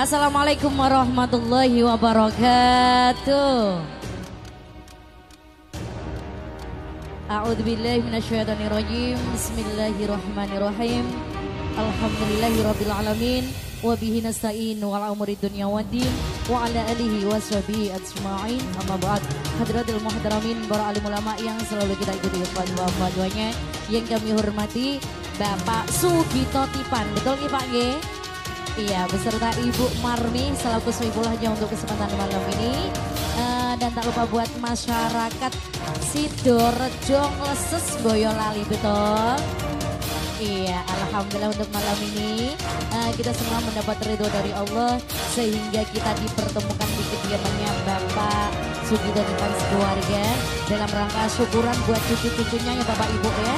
Assalamualaikum warahmatullahi wabarakatuh. A'udzu billahi minasyaitonir rajim. Bismillahirrahmanirrahim. Alhamdulillahirabbil alamin wa bihi nasta'in wal umuri dunya waddin wa ala alihi washabihi ajma'in. Amma ba'd. Hadratil muhtaramin para alim ulama yang selalu kita ikuti fatwa-fatwanya yang kami hormati Bapak Sugito Tipan. Betul nih Pak Nggih? Iya, beserta Ibu Marmi selaku Soibul Haja untuk kesempatan malam ini. Uh, dan tak lupa buat masyarakat Sidorejo Leses Boyolali, betul? Iya, Alhamdulillah untuk malam ini uh, kita semua mendapat ridho dari Allah sehingga kita dipertemukan di kediamannya Bapak Sugito dengan keluarga dalam rangka syukuran buat cucu-cucunya ya Bapak Ibu ya.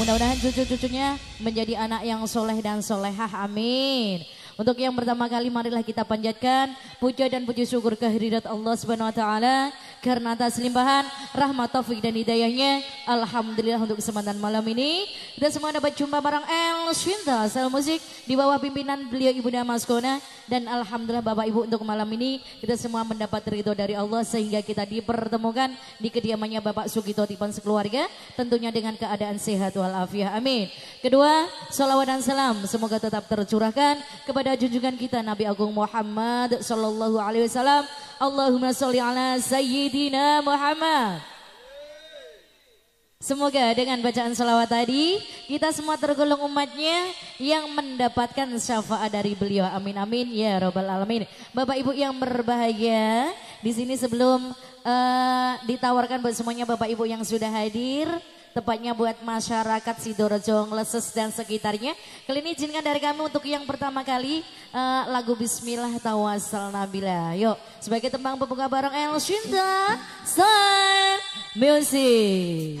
Mudah-mudahan cucu-cucunya menjadi anak yang soleh dan solehah, amin. Untuk yang pertama kali marilah kita panjatkan puja dan puji syukur kehadirat Allah Subhanahu wa taala karena atas limpahan rahmat taufik dan hidayahnya. Alhamdulillah untuk kesempatan malam ini kita semua dapat jumpa barang El Swinta sel musik di bawah pimpinan beliau Ibu Damaskona dan alhamdulillah Bapak Ibu untuk malam ini kita semua mendapat ridho dari Allah sehingga kita dipertemukan di kediamannya Bapak Sugito Tipan sekeluarga tentunya dengan keadaan sehat walafiat. Amin. Kedua, salawat dan salam semoga tetap tercurahkan kepada junjungan kita Nabi Agung Muhammad sallallahu alaihi wasallam. Allahumma sholli ala sayyidina Muhammad. Semoga dengan bacaan salawat tadi kita semua tergolong umatnya yang mendapatkan syafaat dari beliau. Amin amin ya robbal alamin. Bapak Ibu yang berbahagia di sini sebelum uh, ditawarkan buat semuanya Bapak Ibu yang sudah hadir tepatnya buat masyarakat Sidorejo, Leses dan sekitarnya. Kali ini izinkan dari kami untuk yang pertama kali uh, lagu Bismillah Tawasal Nabila. Yuk, sebagai tembang pembuka bareng El Shinta, Sun Music.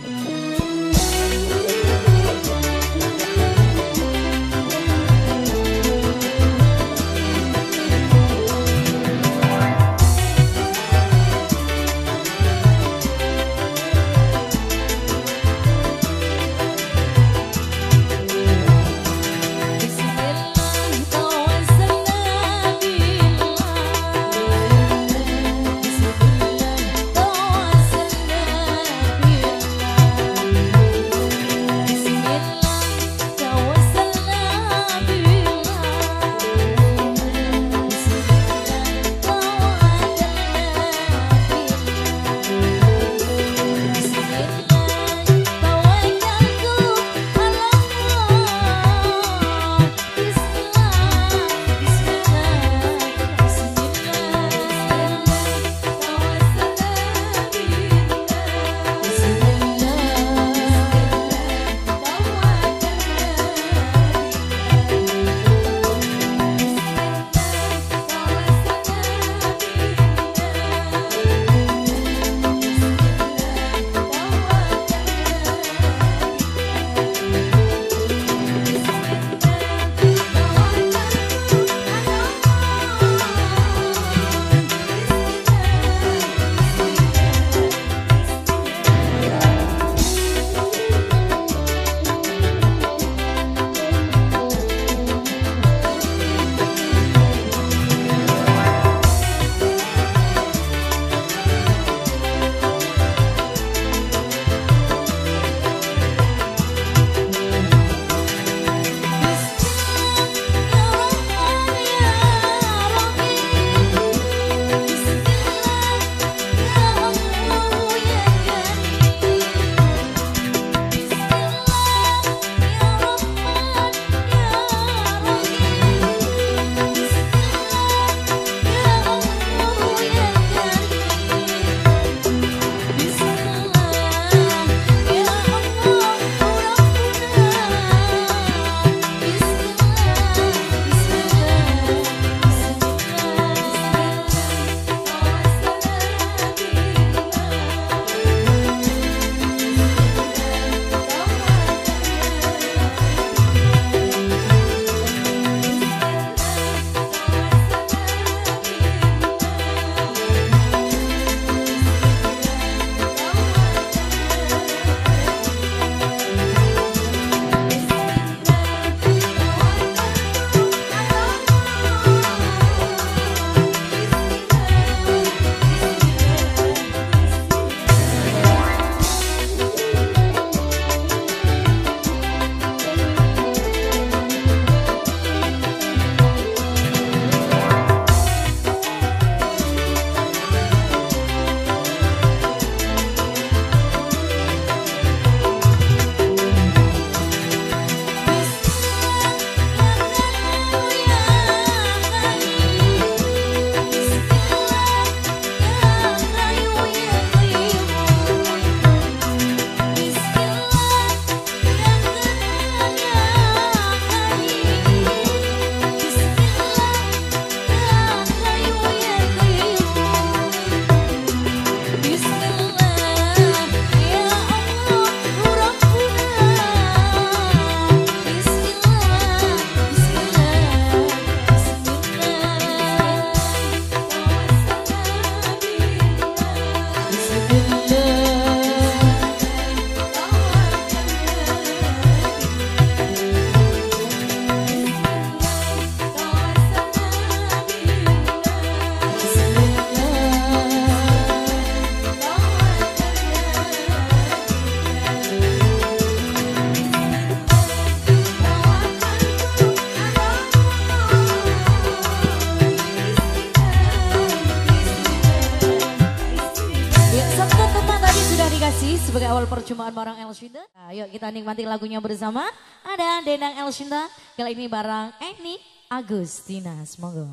Ayo kita nikmati lagunya bersama. Ada Denang Elshinda, kali ini barang Eni Agustina. Semoga.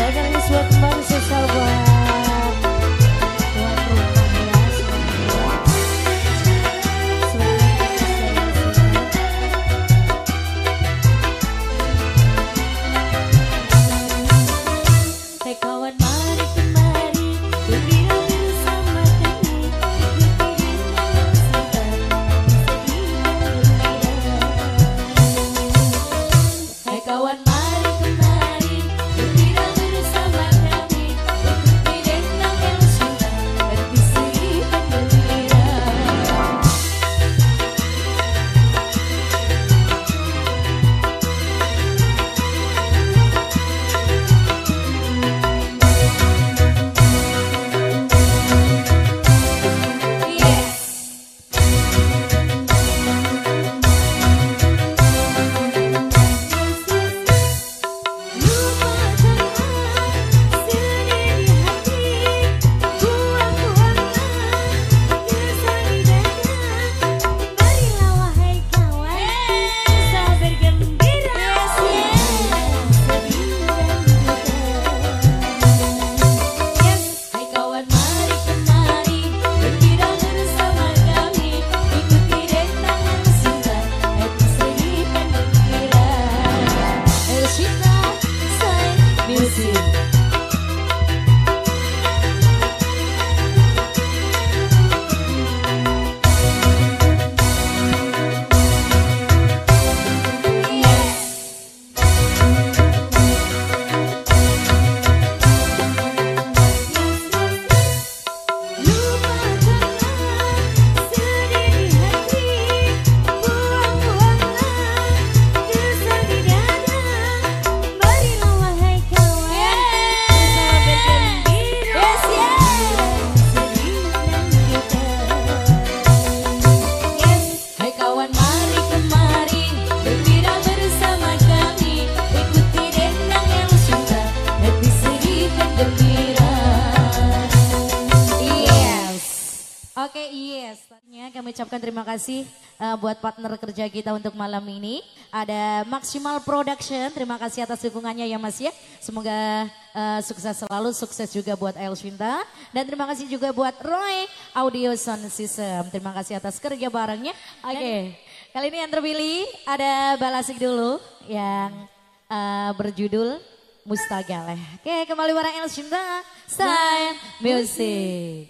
Baik, ini suatu kembali sosial buat kasih uh, buat partner kerja kita untuk malam ini. Ada Maksimal Production, terima kasih atas dukungannya ya Mas ya. Semoga uh, sukses selalu, sukses juga buat Elshinta. Dan terima kasih juga buat Roy Audio Sound System. Terima kasih atas kerja barengnya. Oke, okay. kali ini yang terpilih ada Balasik dulu yang uh, berjudul Mustagaleh. Oke, okay, kembali bareng Elshinta. Style Music.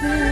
Christmas.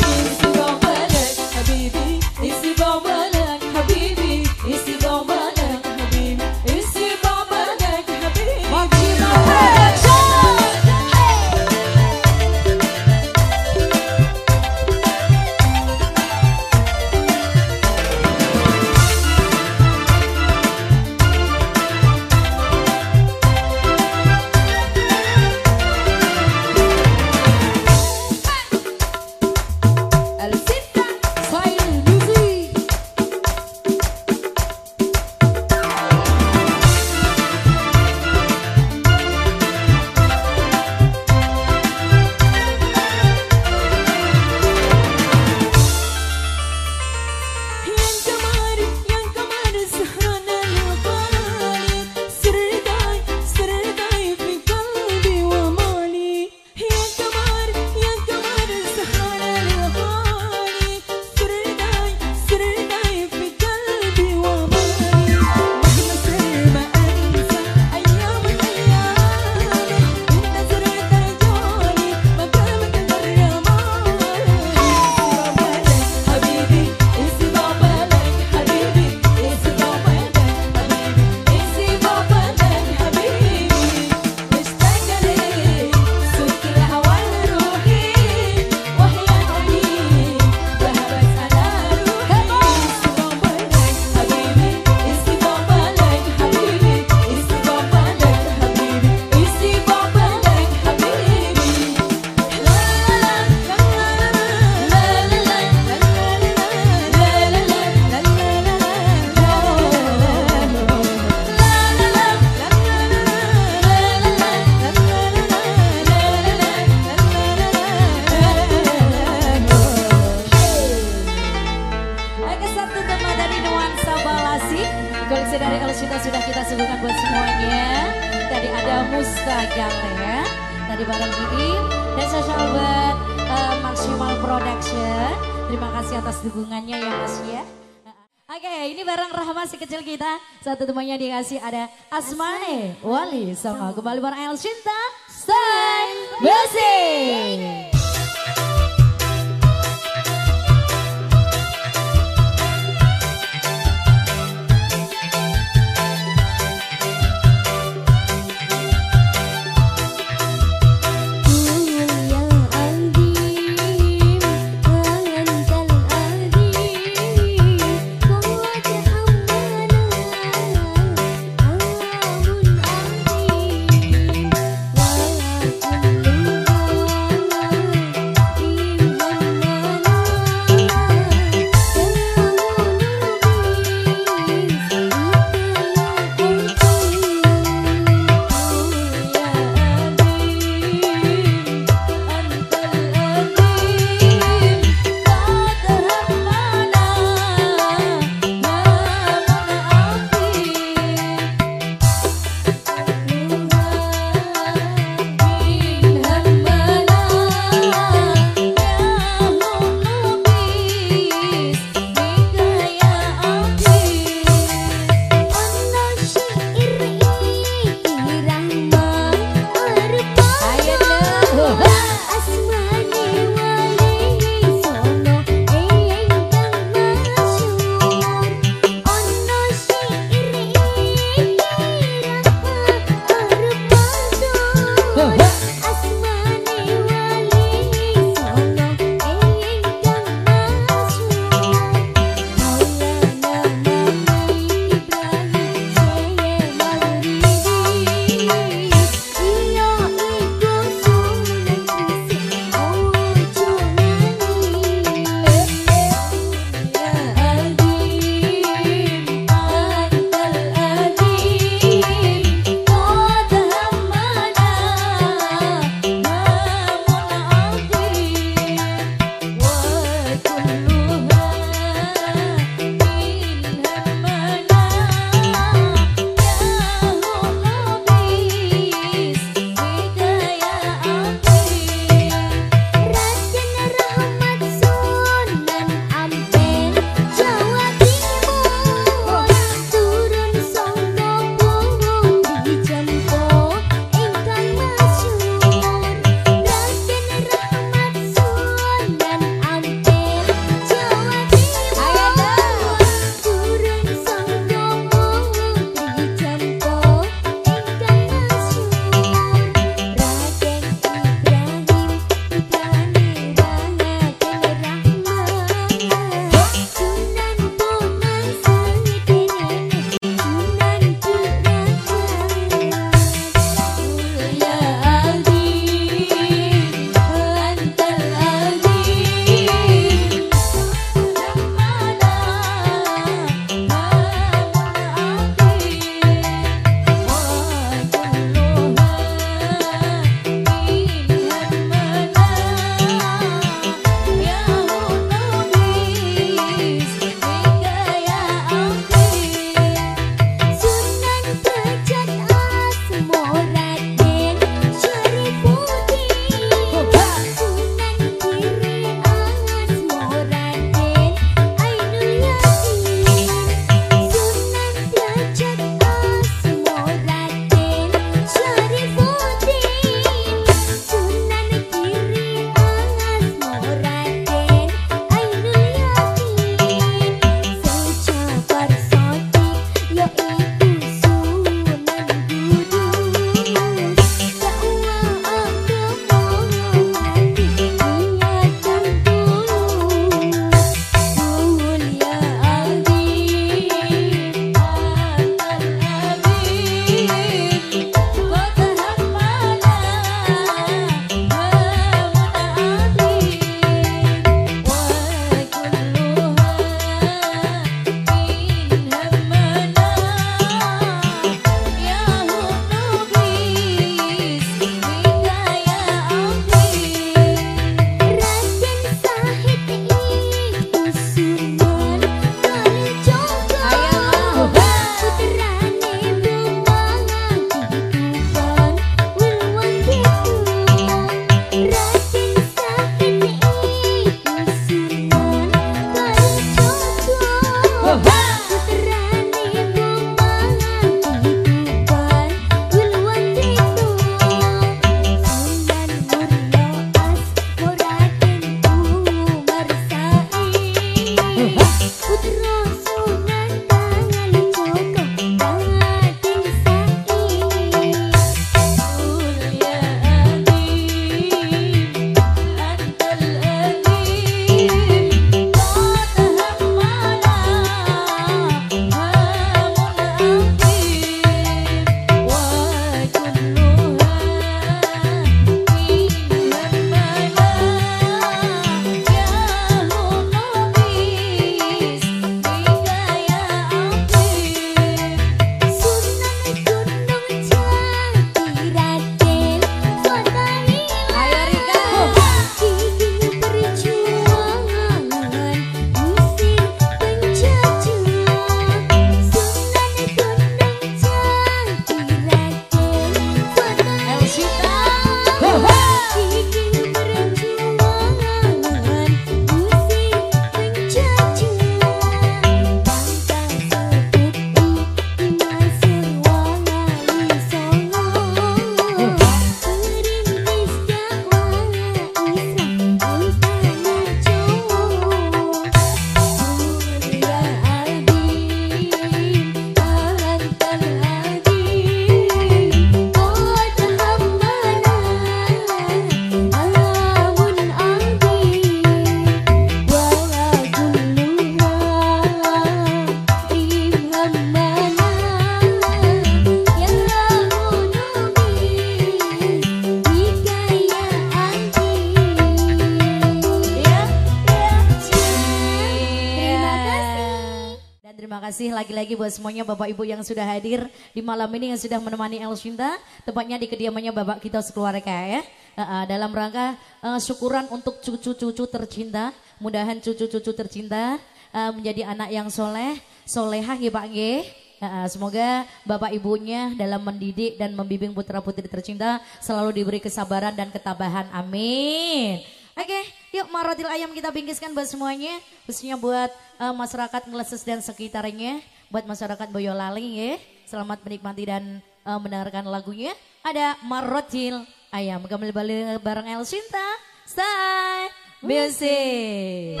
Semuanya Bapak Ibu yang sudah hadir di malam ini yang sudah menemani El Shinta. Tepatnya di kediamannya Bapak kita sekeluarga ya. Uh, dalam rangka uh, syukuran untuk cucu-cucu tercinta. Mudahan cucu-cucu tercinta uh, menjadi anak yang soleh, solehah ya Pak Nge. Uh, semoga Bapak Ibunya dalam mendidik dan membimbing putra putri tercinta selalu diberi kesabaran dan ketabahan. Amin. Oke, yuk marotil ayam kita bingkiskan buat semuanya. Khususnya buat uh, masyarakat Ngeleses dan sekitarnya. Buat masyarakat Boyolali ya. Selamat menikmati dan uh, mendengarkan lagunya. Ada marotil ayam. Kembali balik bareng El Sinta. Stay music.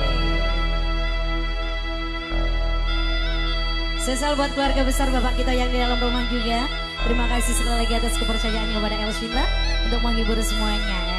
Sesal buat keluarga besar bapak kita yang di dalam rumah juga. Terima kasih sekali lagi atas kepercayaannya kepada El Shinta untuk menghibur semuanya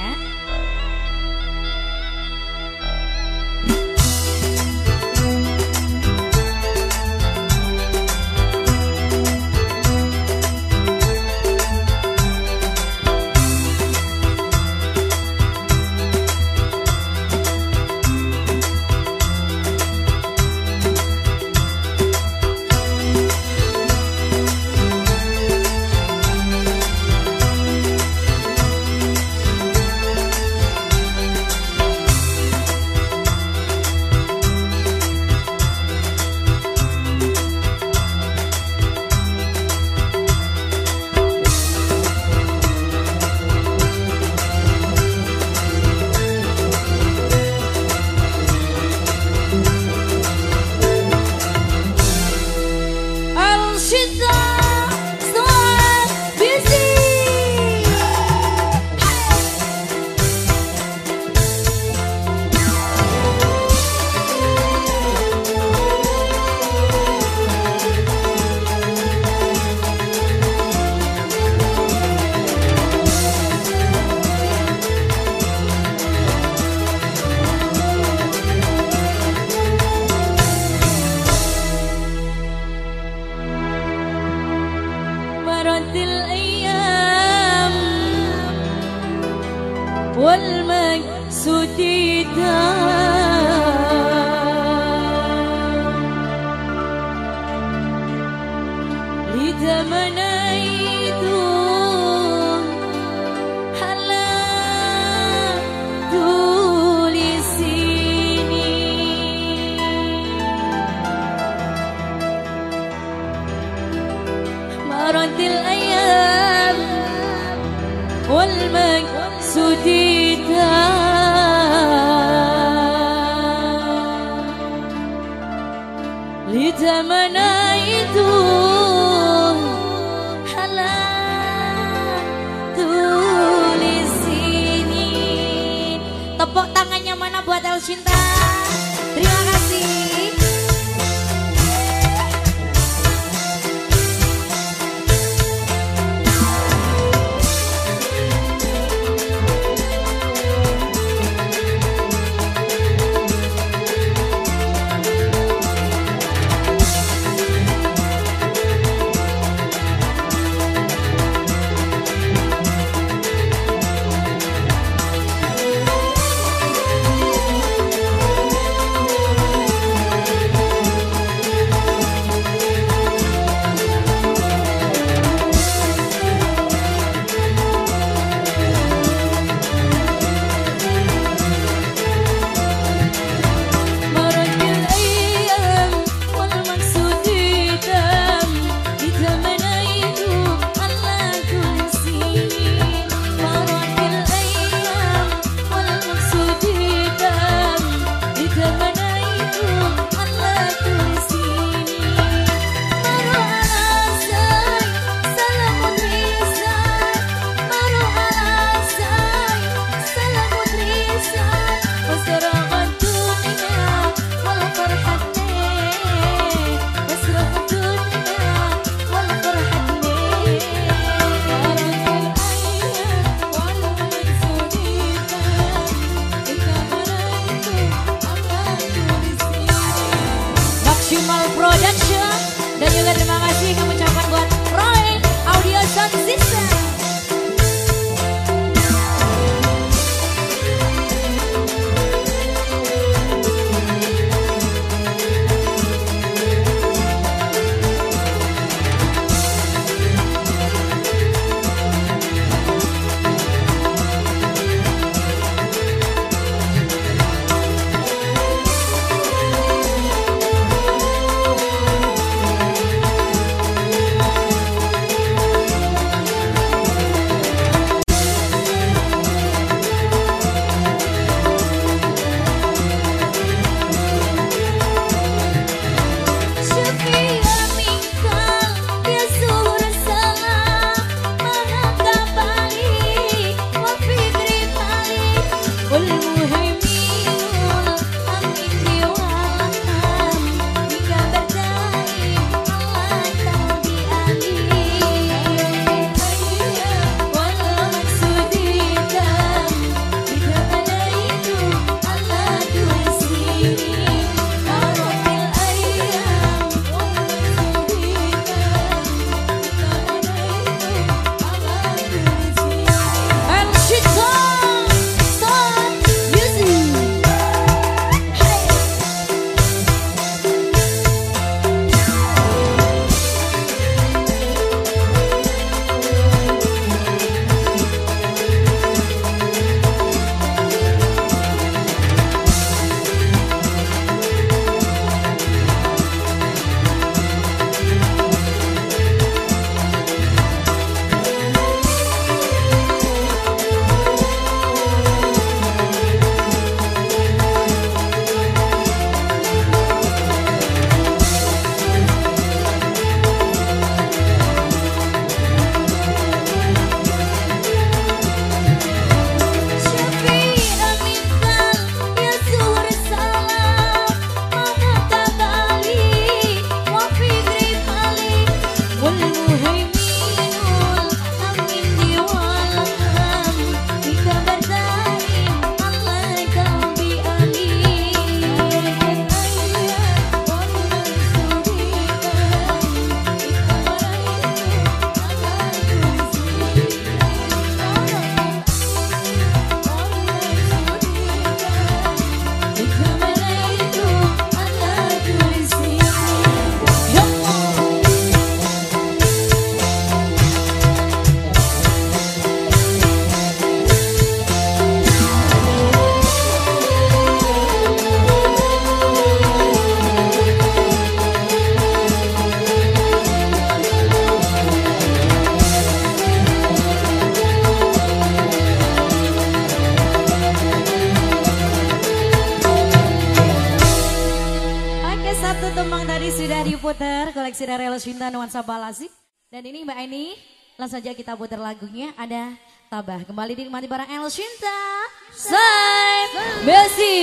Cinta Nuansa Balasi. Dan ini Mbak Aini, langsung saja kita putar lagunya ada Tabah. Kembali dinikmati barang El Cinta. Say Besi.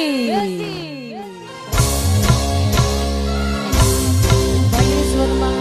Bagi seluruh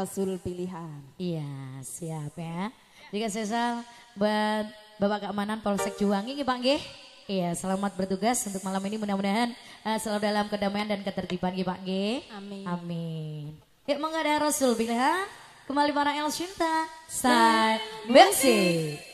Rasul pilihan. Iya, siap ya. Jika sesal buat Bapak Keamanan Polsek Juwangi Pak Nggih. Iya, selamat bertugas untuk malam ini mudah-mudahan uh, selalu dalam kedamaian dan ketertiban Pak Nggih. Amin. Amin. Ya, monggo ada Rasul pilihan. Kembali para El Cinta. Start music.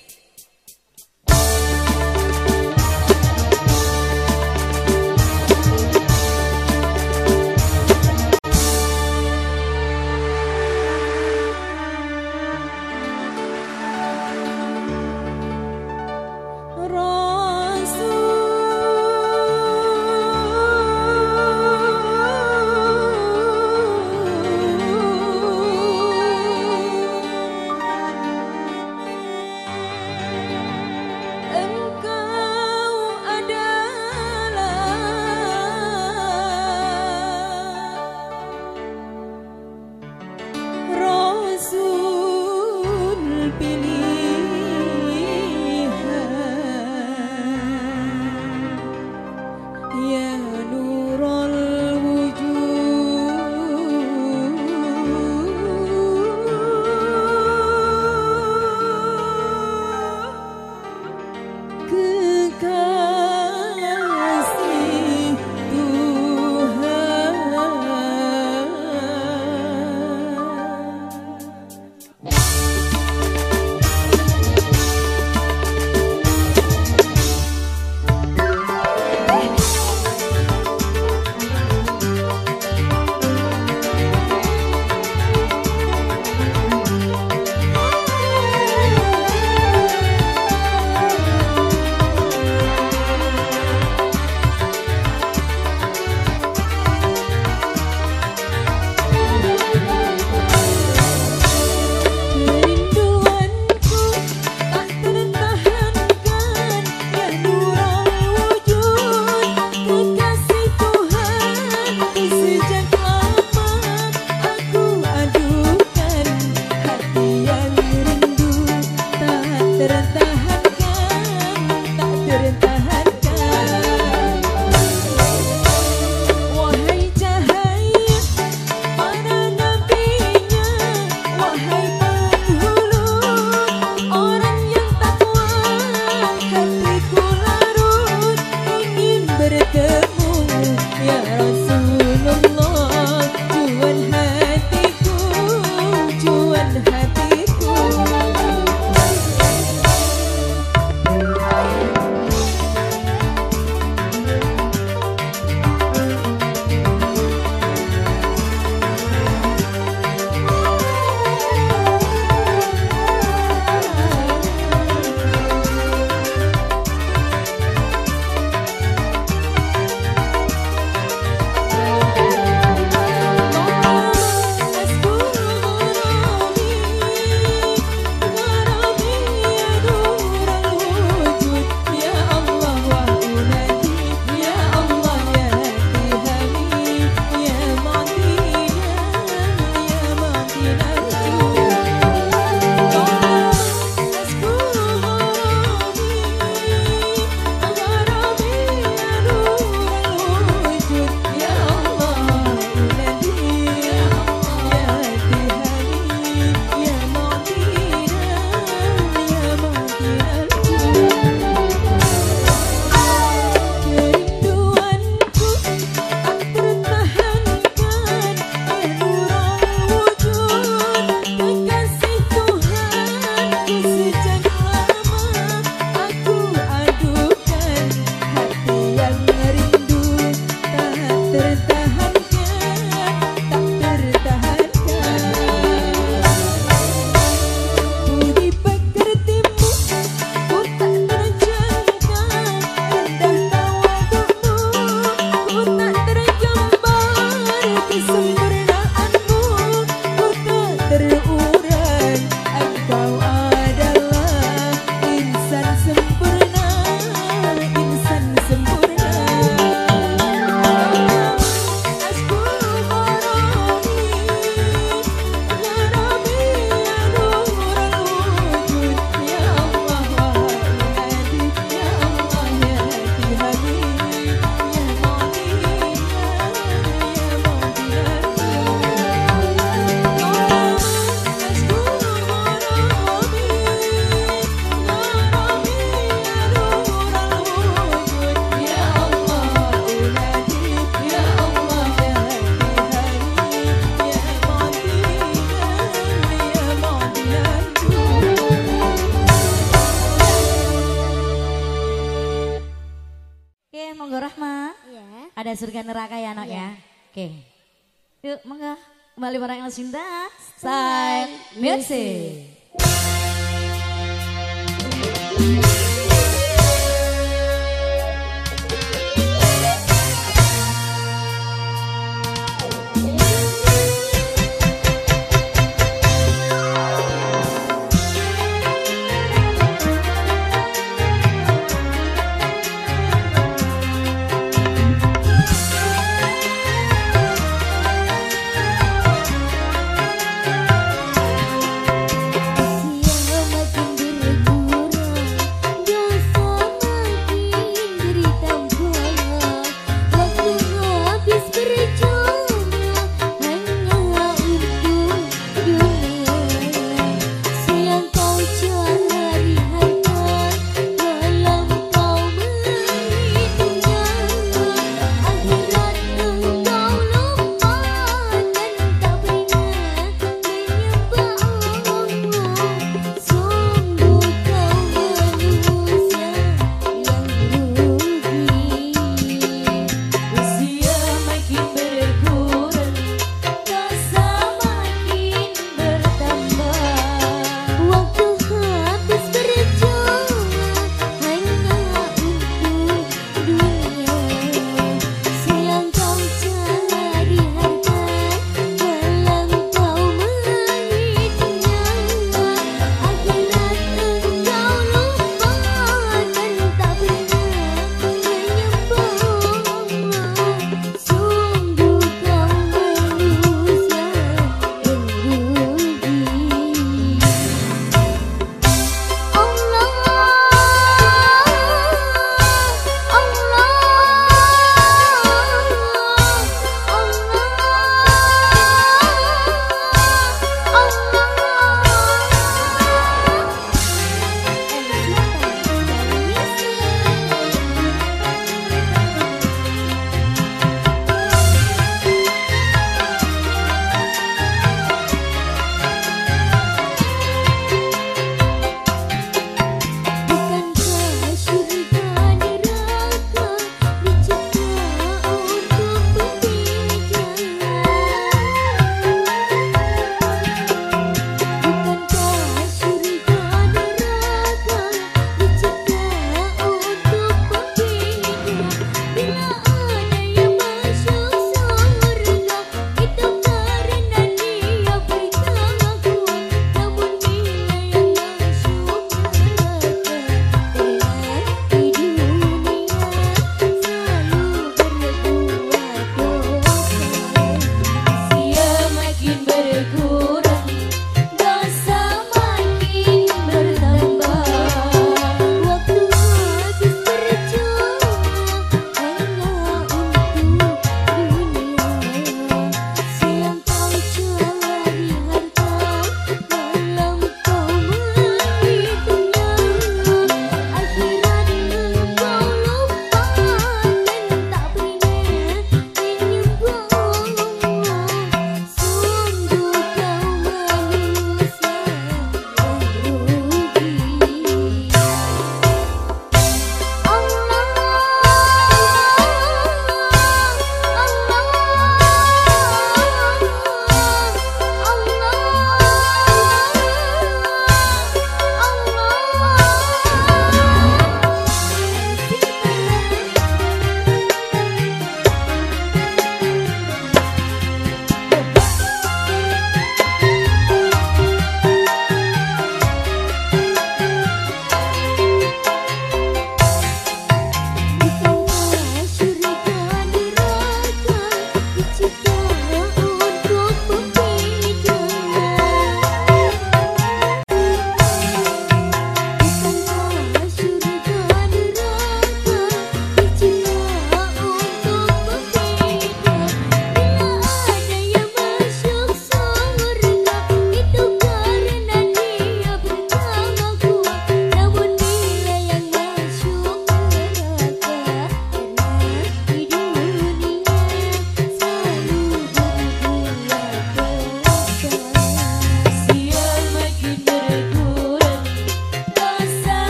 believe.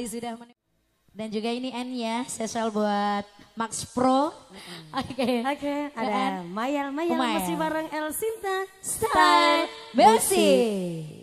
Tadi sudah men dan juga ini N ya, spesial buat Max Pro. Oke. Okay. Oke, okay, ada Mayal Mayal, Mayal masih bareng El Sinta Style Music.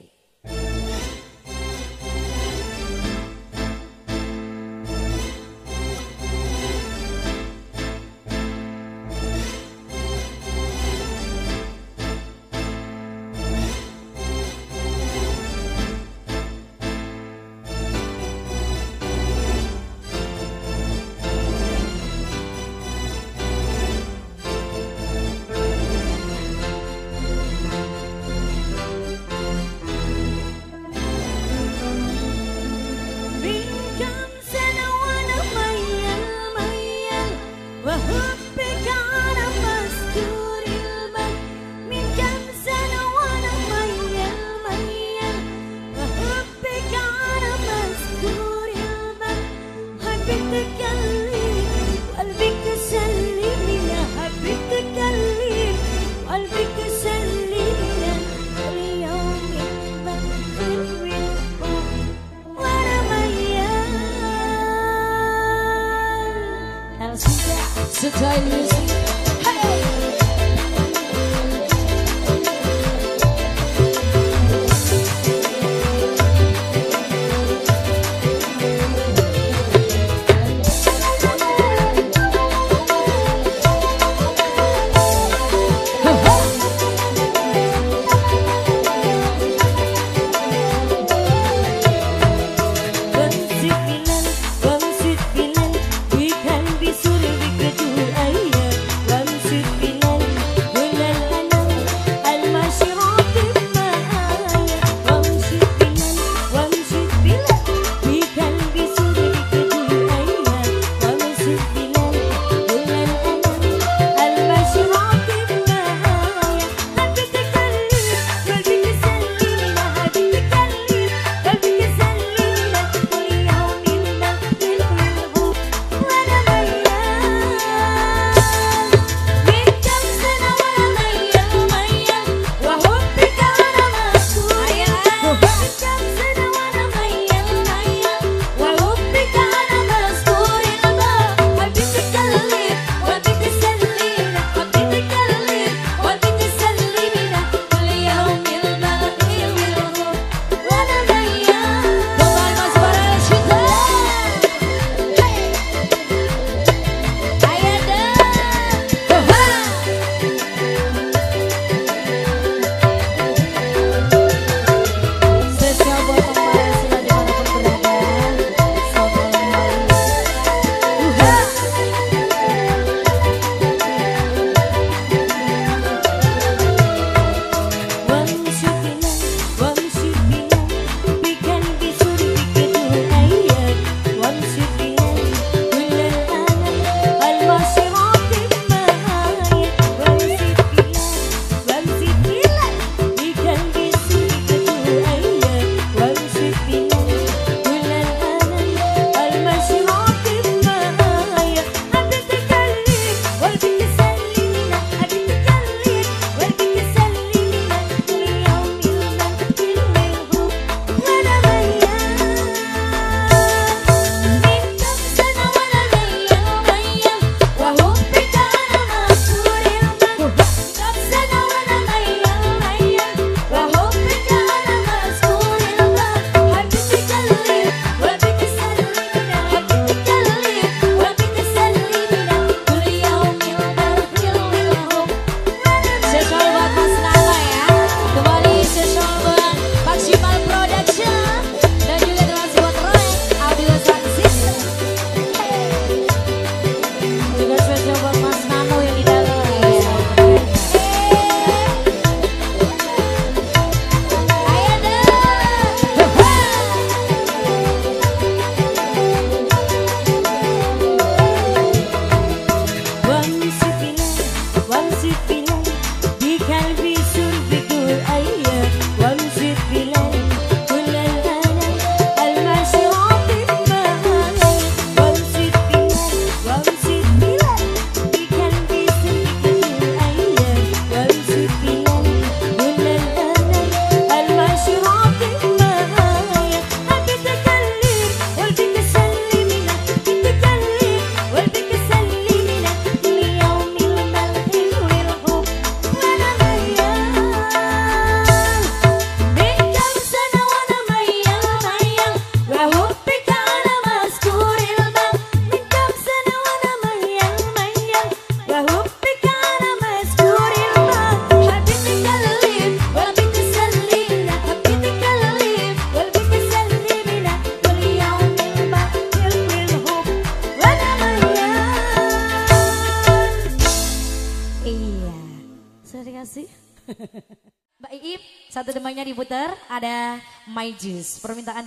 that I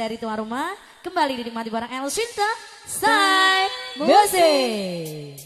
dari tuan rumah, kembali dinikmati barang El Sinta. Style Music.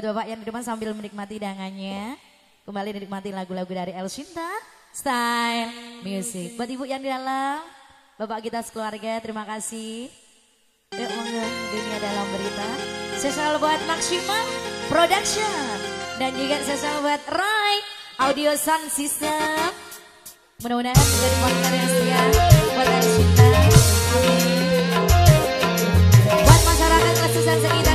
buat Bapak yang di depan sambil menikmati dangannya, Kembali menikmati lagu-lagu dari El Shinta, Style Music. Buat Ibu yang di dalam, Bapak kita sekeluarga, terima kasih. Ya Yuk monggo dunia dalam berita. Sesal buat Maksimal Production. Dan juga sesal buat Rai Audio Sound System. Mudah-mudahan menjadi partner yang setia buat El Shinta. Buat masyarakat kesusahan sekitar.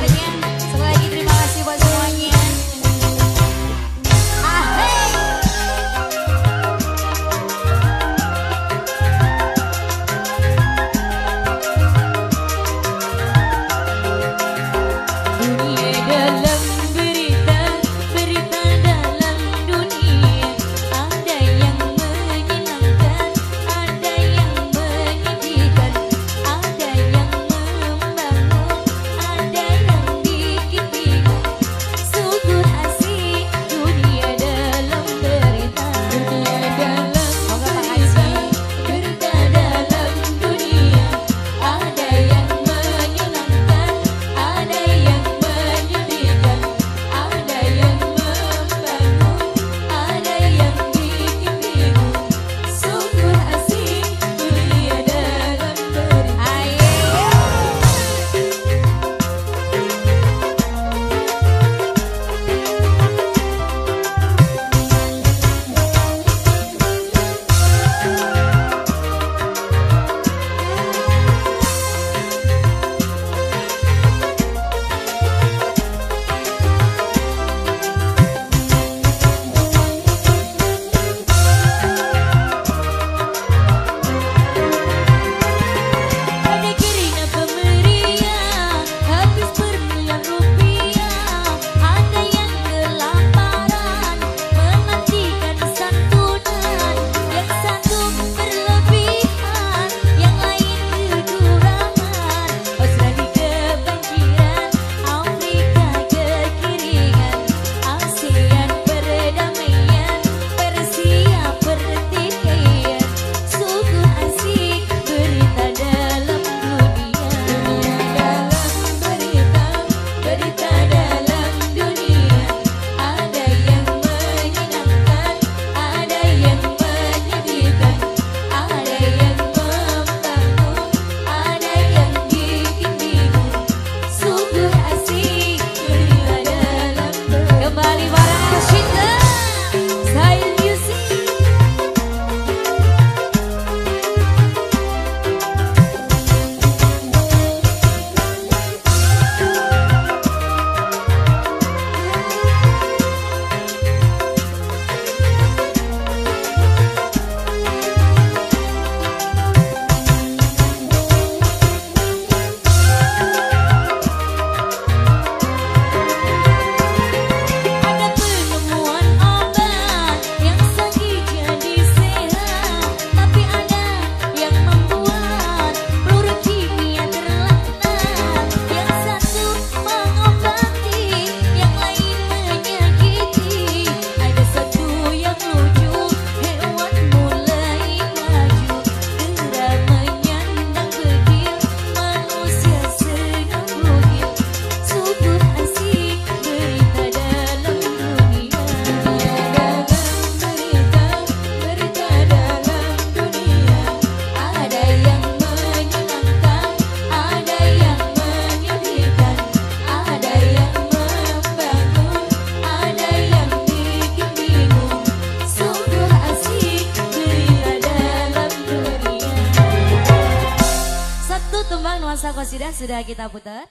sudah kita putar.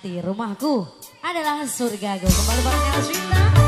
Nanti rumahku adalah surgaku. Kembali bareng Elsrina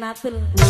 natul.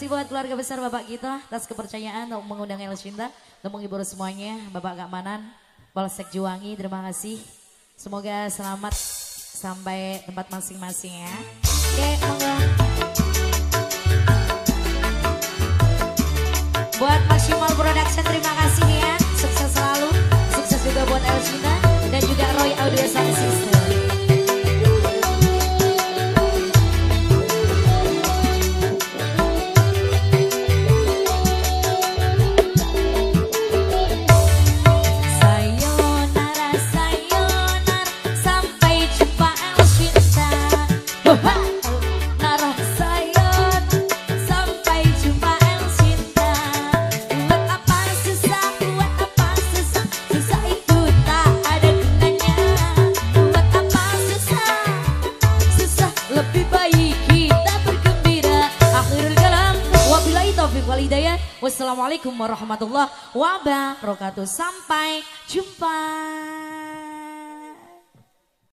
kasih buat keluarga besar Bapak kita atas kepercayaan untuk mengundang El Cinta untuk menghibur semuanya. Bapak Keamanan, Polsek Juwangi, terima kasih. Semoga selamat sampai tempat masing-masing ya. Oke, monggo. Buat Maksimal Production terima kasih ya. Sukses selalu. Sukses juga buat El Cinta dan juga Roy Audio Sound System. Assalamualaikum warahmatullahi wabarakatuh. Sampai